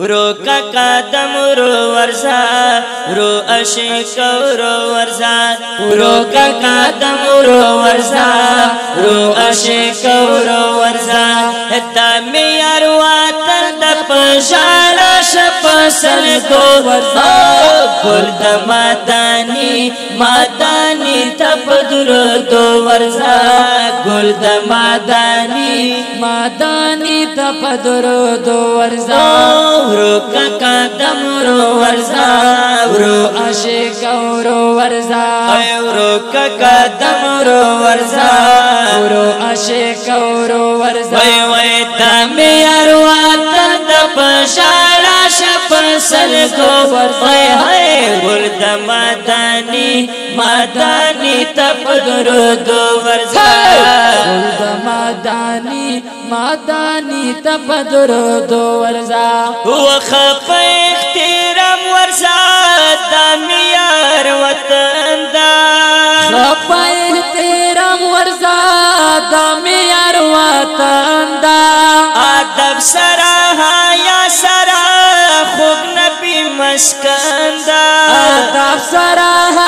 रो का कदम रो वर्षा रो अशिक रो वर्षा रो का कदम रो वर्षा रो अशिक रो वर्षा तमे अरवा तंद पशाला शपसन को वर्षा गुर्द मातानी मातानी तप दुर दो वर्षा गुर्द मातानी मातानी तप दुर दो वर्षा قدم رو ورزا ورو عاشق ورو ورزا ورو قدم رو ورزا ورو عاشق ورو ورزا وای وای تم یاروا تند پشارا شپ سل کو وای هاي ورد مدانی مدانی تپ درو دو ورزا مدانی مدانی تا پدر دو ورزا وخف اختیرم ورزا داميار وطن دا خف اختیرم ورزا داميار وطن دا عدب سرا حیا سرا خوب نبی مسکن دا عدب سرا حیا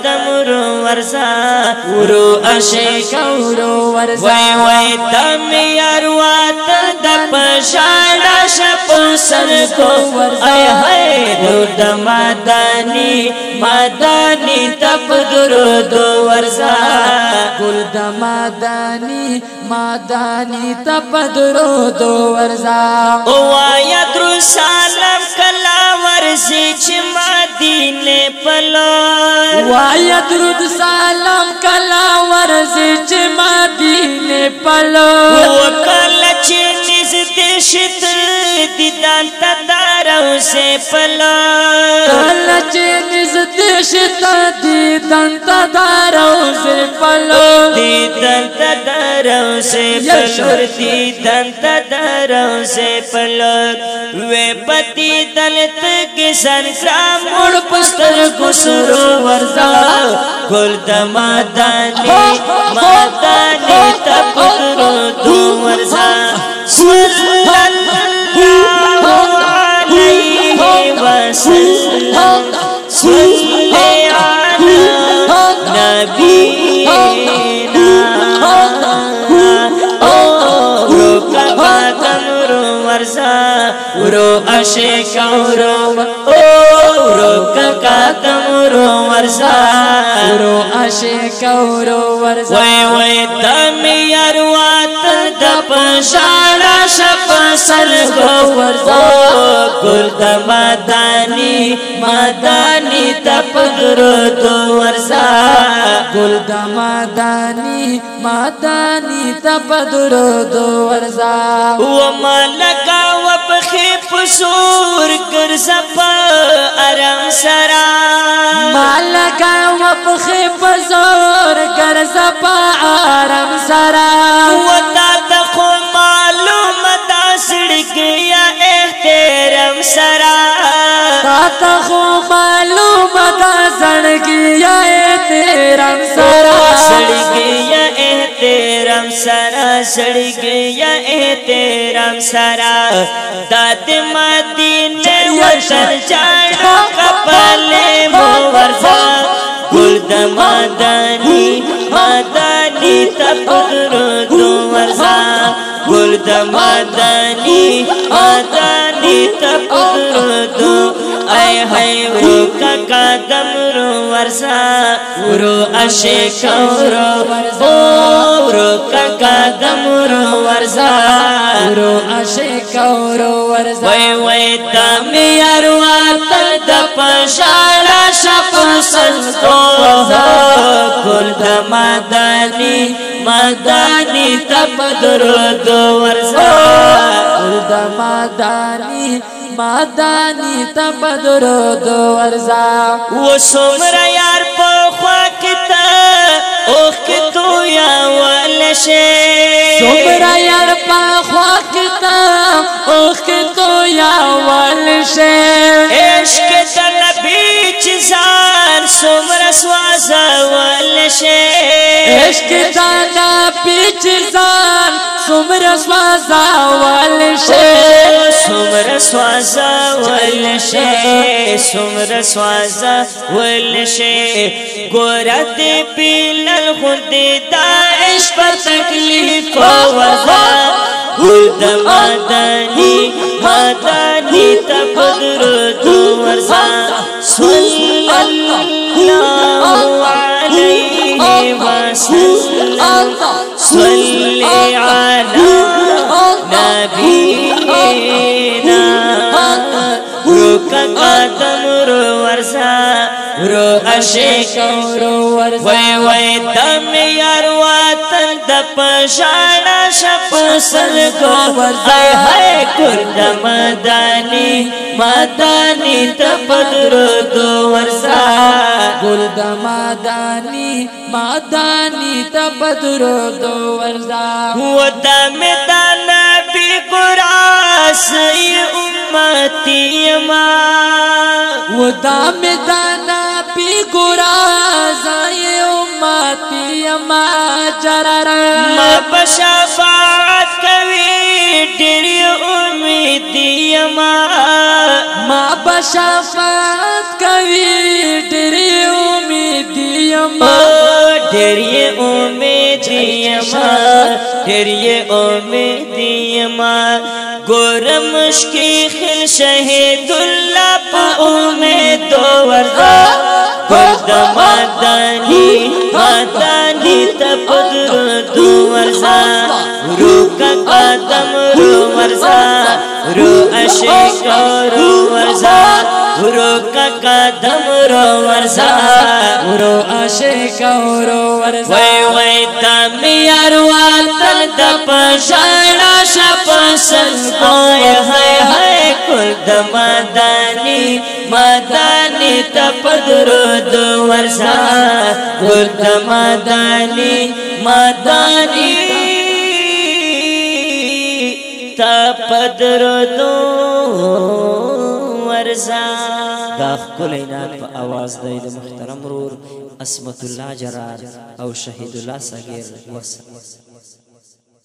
قدم رو ورزا ورو عشق ورو ورزا وای وای تم یار وات د پښاړه شپه سر کو اے ہے درود مدانی مدانی تپ درود ورزا گل د مدانی مدانی تپ درود ورزا او آیا در سلام کلا ورزی چې مدینه پلو وایا درود سلام کلا ورزی چې مدینه پلو وکلا چې نس دې شت تدارو سے پلا کلا چینز دیشتا دیدن تدارو سے پلا دیدن تدارو سے پلا دیدن تدارو سے پلا وے پتی دلت کسن کرام اڑ پستر گسرو ورزا گل دمادانی مادانی تپترو دو ورزا سوزا ورو اشکا ورو ورو کاکا تم ورو ورزا ورو اشکا ورو ورزا وای وای تم یار وات د پشاړه شپ سر کو د مدانی مدانی تپغر دو ورسا گل د مدانی مدانی تپغر دو ورسا و ملکا و پخی پسور کر زپا ارم سرا ملکا و پخی پسور کر زپا ارم سرا तेरम सरा सड़ गया ए तेरम सरा सड़ गया ए तेरम सरा दाद मदीने वचन जाड़ा कपले मोवरसा गुलद मदनी मदनी तपकरो दुवरसा गुलद मदनी मदनी तपकरो दुवरसा هاي هاي وکا قدم رو ورسا ورو عشق ورو ورو قدم رو ورسا ورو عشق ورو ورسا وای وای تم یار وطن د پښاړه شپ سنتو ګل د مدانی مدانی تپ درود ورسا ګل د مدانی مدانی تا بدرود ورزا و سمرا یار په خوا کې تا اوخ کې تو یا ولشه سمرا یار په خوا کې تا اوخ کې تو یا ولشه عشق د نبی چې ځان سمرا سوازا ولشه عشق د نبی چې ځان سمرا سوازا ولشه سمر سوازا ولشه سمر سوازا ولشه ګورات پیلل خود داعش پر تکلیف ورځه ګل دمان اتم رو ورسا رو اشکم رو ورسا وی وی تم یار وطن د پشانا شپ سرگو ورسا ای های کرد مدانی مدانی تپد رو دو ورسا گل د مدانی مدانی تپد رو دو ورسا و دم دانا بی قرآس ایو मती मापी गुरा جرر ما जर बास कवी डेर ما ما बशा फास्त कवी ड्री उमेद मेरी उमे जी मेरी उमेद मां گرمش کی خل شہید اللہ پا امید و ورزا گرد مدانی مادانی تا دو ورزا رو کا قدم رو ورزا رو عشق رو ورزا رو ورزا ورو کا قدم رو ورزا ورو عاشق ورو ورزا وای وای تم یاروال تل د پښانا شپسل کوی هاي هاي کول د مدانی مدانی تپدرود ورزا کول د مدانی مدانی تپدرود ګرځا دا خپل عینات په आवाज دی د محترم رور اسمت الله جرار او شهید الله صغیر وسه